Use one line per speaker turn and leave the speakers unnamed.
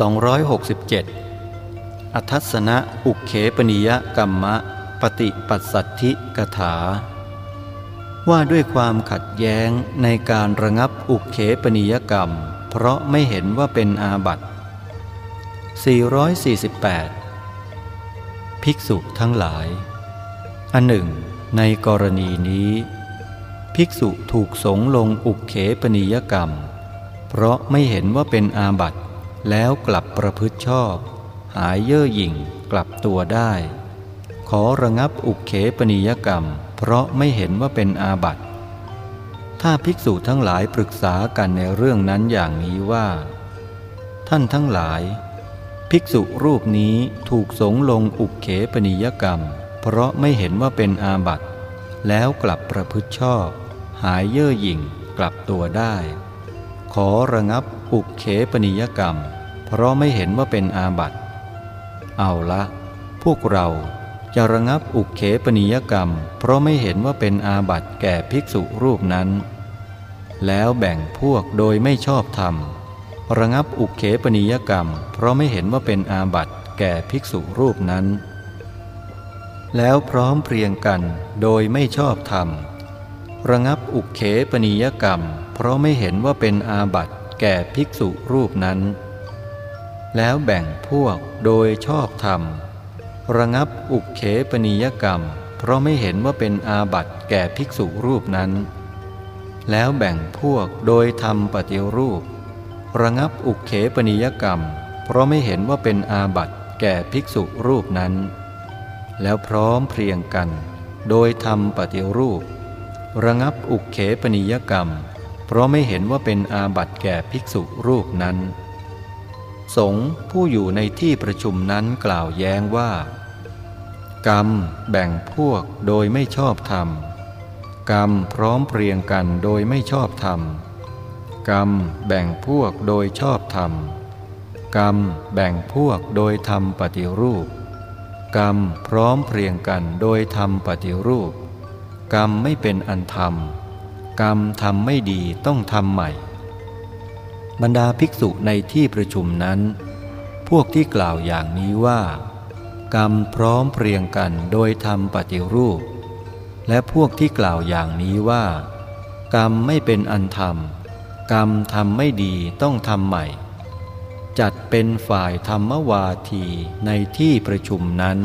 267 อัทัศนะอุเขปนิยกรรมะ ปฏิปัสสัทธิกถา ว่าด้วยความขัดแย้งในการระงับอุเขปนิยกรรม เพราะไม่เห็นว่าเป็นอาบัติ 448 ภิกษุทั้งหลาย อันหนึ่ง ในกรณีนี้ ภิกษุถูกสงลงอุเขปนิยกรรม เพราะไม่เห็นว่าเป็นอาบัติ แล้วกลับประพฤติชอบ หายเย่อหยิ่งกลับตัวได้ ขอระงับอุเขปนิยกรรม เพราะไม่เห็นว่าเป็นอาบัติ ถ้าภิกษุทั้งหลายปรึกษากันในเรื่องนั้นอย่างนี้ว่า ท่านทั้งหลาย ภิกษุรูปนี้ถูกสงลงอุเขปนิยกรรม เพราะไม่เห็นว่าเป็นอาบัติ แล้วกลับประพฤติชอบ หายเย่อหยิ่งกลับตัวได้ ขอระงับอุกเขปนิยกรรม เพราะไม่เห็นว่าเป็นอาบัติเอาละ พวกเราจะระงับอุกเขปนิยกรรม เพราะไม่เห็นว่าเป็นอาบัติแก่ภิกษุรูปนั้น แล้วแบ่งพวกโดยไม่ชอบธรรม ระงับอุกเขปนิยกรรม เพราะไม่เห็นว่าเป็นอาบัติแก่ภิกษุรูปนั้น แล้วพร้อมเพรียงกันโดยไม่ชอบธรรม ระงับอุเขปนิยกรรม เพราะไม่เห็นว่าเป็นอาบัติแก่ภิกษุรูปนั้น แล้วแบ่งพวกโดยชอบธรรม ระงับอุกเขปนิยกรรม เพราะไม่เห็นว่าเป็นอาบัติแก่ภิกษุรูปนั้น แล้วแบ่งพวกโดยทำปฏิรูป ระงับอุกเขปนิยกรรม เพราะไม่เห็นว่าเป็นอาบัติแก่ภิกษุรูปนั้น แล้วพร้อมเพรียงกัน โดยทำปฏิรูป ระงับอุกเขปนิยกรรม เพราะไม่เห็นว่าเป็นอาบัติแก่ภิกษุรูปนั้น สงฆ์ผู้อยู่ในที่ประชุมนั้นกล่าวแย้งว่า กรรมแบ่งพวกโดยไม่ชอบธรรม กรรมพร้อมเพรียงกันโดยไม่ชอบธรรม กรรมแบ่งพวกโดยชอบธรรม กรรมแบ่งพวกโดยทำปฏิรูป กรรมพร้อมเพรียงกันโดยทำปฏิรูป กรรมไม่เป็นอันธรรม กรรมทำไม่ดีต้องทำใหม่ บรรดาภิกษุในที่ประชุมนั้น พวกที่กล่าวอย่างนี้ว่า กรรมพร้อมเพรียงกันโดยทำปฏิรูป และพวกที่กล่าวอย่างนี้ว่า กรรมไม่เป็นอันธรรม กรรมทำไม่ดีต้องทำใหม่ จัดเป็นฝ่ายธรรมวาทีในที่ประชุมนั้น